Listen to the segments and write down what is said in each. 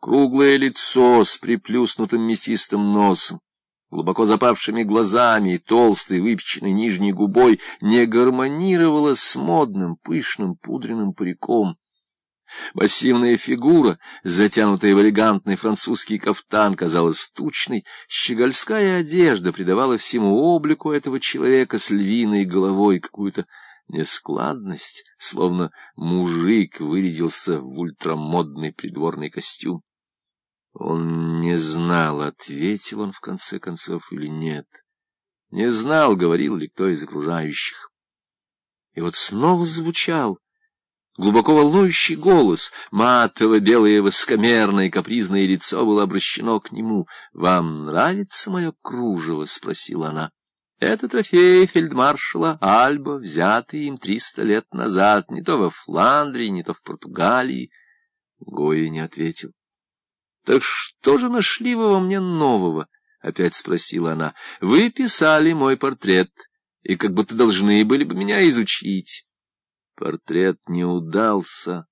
Круглое лицо с приплюснутым мясистым носом, глубоко запавшими глазами и толстой выпеченной нижней губой не гармонировало с модным пышным пудренным париком. Массивная фигура, затянутая в элегантный французский кафтан, казалась тучной, щегольская одежда придавала всему облику этого человека с львиной головой какую-то нескладность, словно мужик вырядился в ультрамодный придворный костюм. Он не знал, ответил он в конце концов или нет. Не знал, говорил ли кто из окружающих. И вот снова звучал глубоко волнующий голос, матово-белое воскомерное капризное лицо было обращено к нему. «Вам нравится мое кружево?» — спросила она. «Это трофей фельдмаршала Альба, взятый им триста лет назад, не то во Фландрии, не то в Португалии». Гоя не ответил. «Так что же нашли вы во мне нового?» — опять спросила она. «Вы писали мой портрет, и как будто должны были бы меня изучить». Портрет не удался,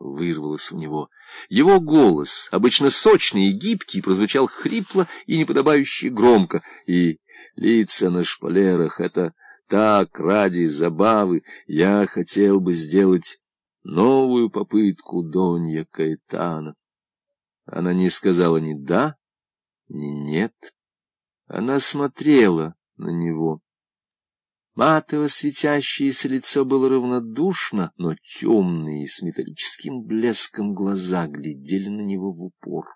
вырвалось у него. Его голос, обычно сочный и гибкий, прозвучал хрипло и неподобающе громко, и лица на шпалерах — это так, ради забавы, я хотел бы сделать новую попытку Донья Каэтана. Она не сказала ни «да», ни «нет». Она смотрела на него. Матово светящееся лицо было равнодушно, но темные с металлическим блеском глаза глядели на него в упор.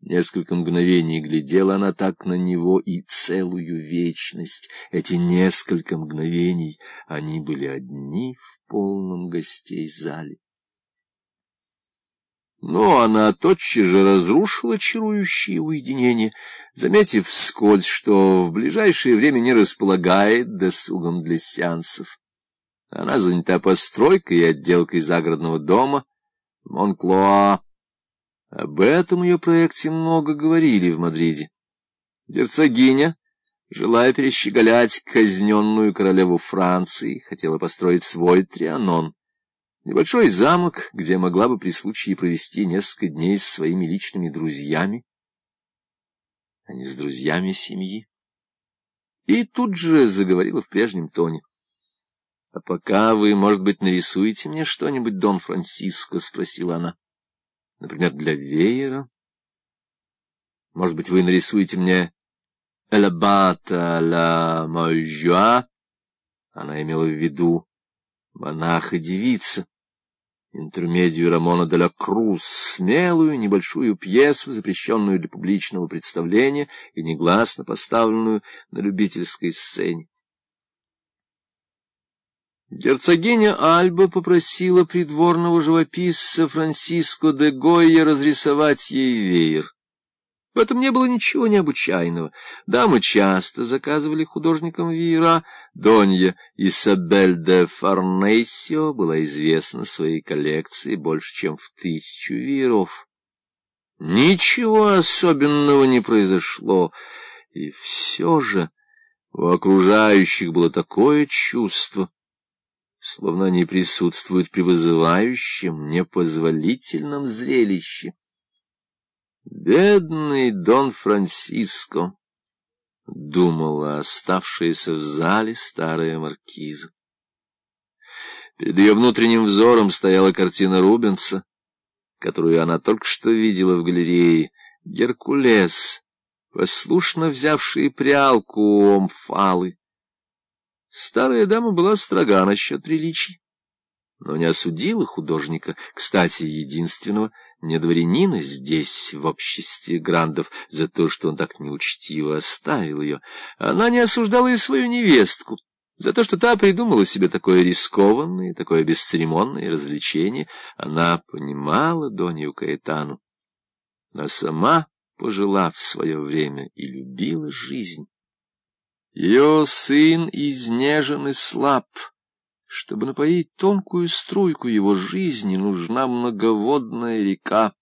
Несколько мгновений глядела она так на него и целую вечность. Эти несколько мгновений они были одни в полном гостей зале. Но она тотчас же разрушила чарующее уединение, заметив вскользь, что в ближайшее время не располагает досугом для сеансов. Она занята постройкой и отделкой загородного дома Монклоа. Об этом ее проекте много говорили в Мадриде. Герцогиня, желая перещеголять казненную королеву Франции, хотела построить свой трианон. Небольшой замок, где могла бы при случае провести несколько дней с своими личными друзьями, а не с друзьями семьи. И тут же заговорила в прежнем тоне. — А пока вы, может быть, нарисуете мне что-нибудь, Дон Франциско? — спросила она. — Например, для веера? Может быть, вы нарисуете мне «Элабата ла Мойжуа»? Она имела в виду монаха-девица интермедию Рамона де ла Круз, смелую небольшую пьесу, запрещенную для публичного представления и негласно поставленную на любительской сцене. Герцогиня Альба попросила придворного живописца Франсиско де Гойя разрисовать ей веер. В этом не было ничего необычайного. Дамы часто заказывали художникам веера. Донья Исабель де Фарнесио была известна своей коллекцией больше, чем в тысячу вееров. Ничего особенного не произошло, и все же у окружающих было такое чувство, словно они присутствуют при вызывающем, непозволительном зрелище. Бедный Дон Франсиско, — думала оставшаяся в зале старая маркиза. Перед ее внутренним взором стояла картина Рубенса, которую она только что видела в галерее. Геркулес, послушно взявший прялку у Омфалы. Старая дама была строга насчет приличий, но не осудила художника, кстати, единственного — не дворянина здесь, в обществе грандов, за то, что он так неучтиво оставил ее. Она не осуждала и свою невестку, за то, что та придумала себе такое рискованное, такое бесцеремонное развлечение. Она понимала Донью Каэтану, но сама пожила в свое время и любила жизнь. Ее сын изнежен и слаб — чтобы напоить тонкую струйку его жизни, нужна многоводная река.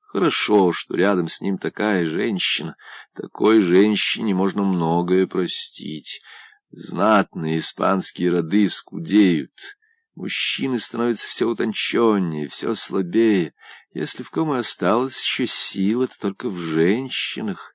Хорошо, что рядом с ним такая женщина. Такой женщине можно многое простить. Знатные испанские роды скудеют. Мужчины становятся все утонченнее, все слабее. Если в ком и осталась еще сила, то только в женщинах,